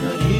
Yeah.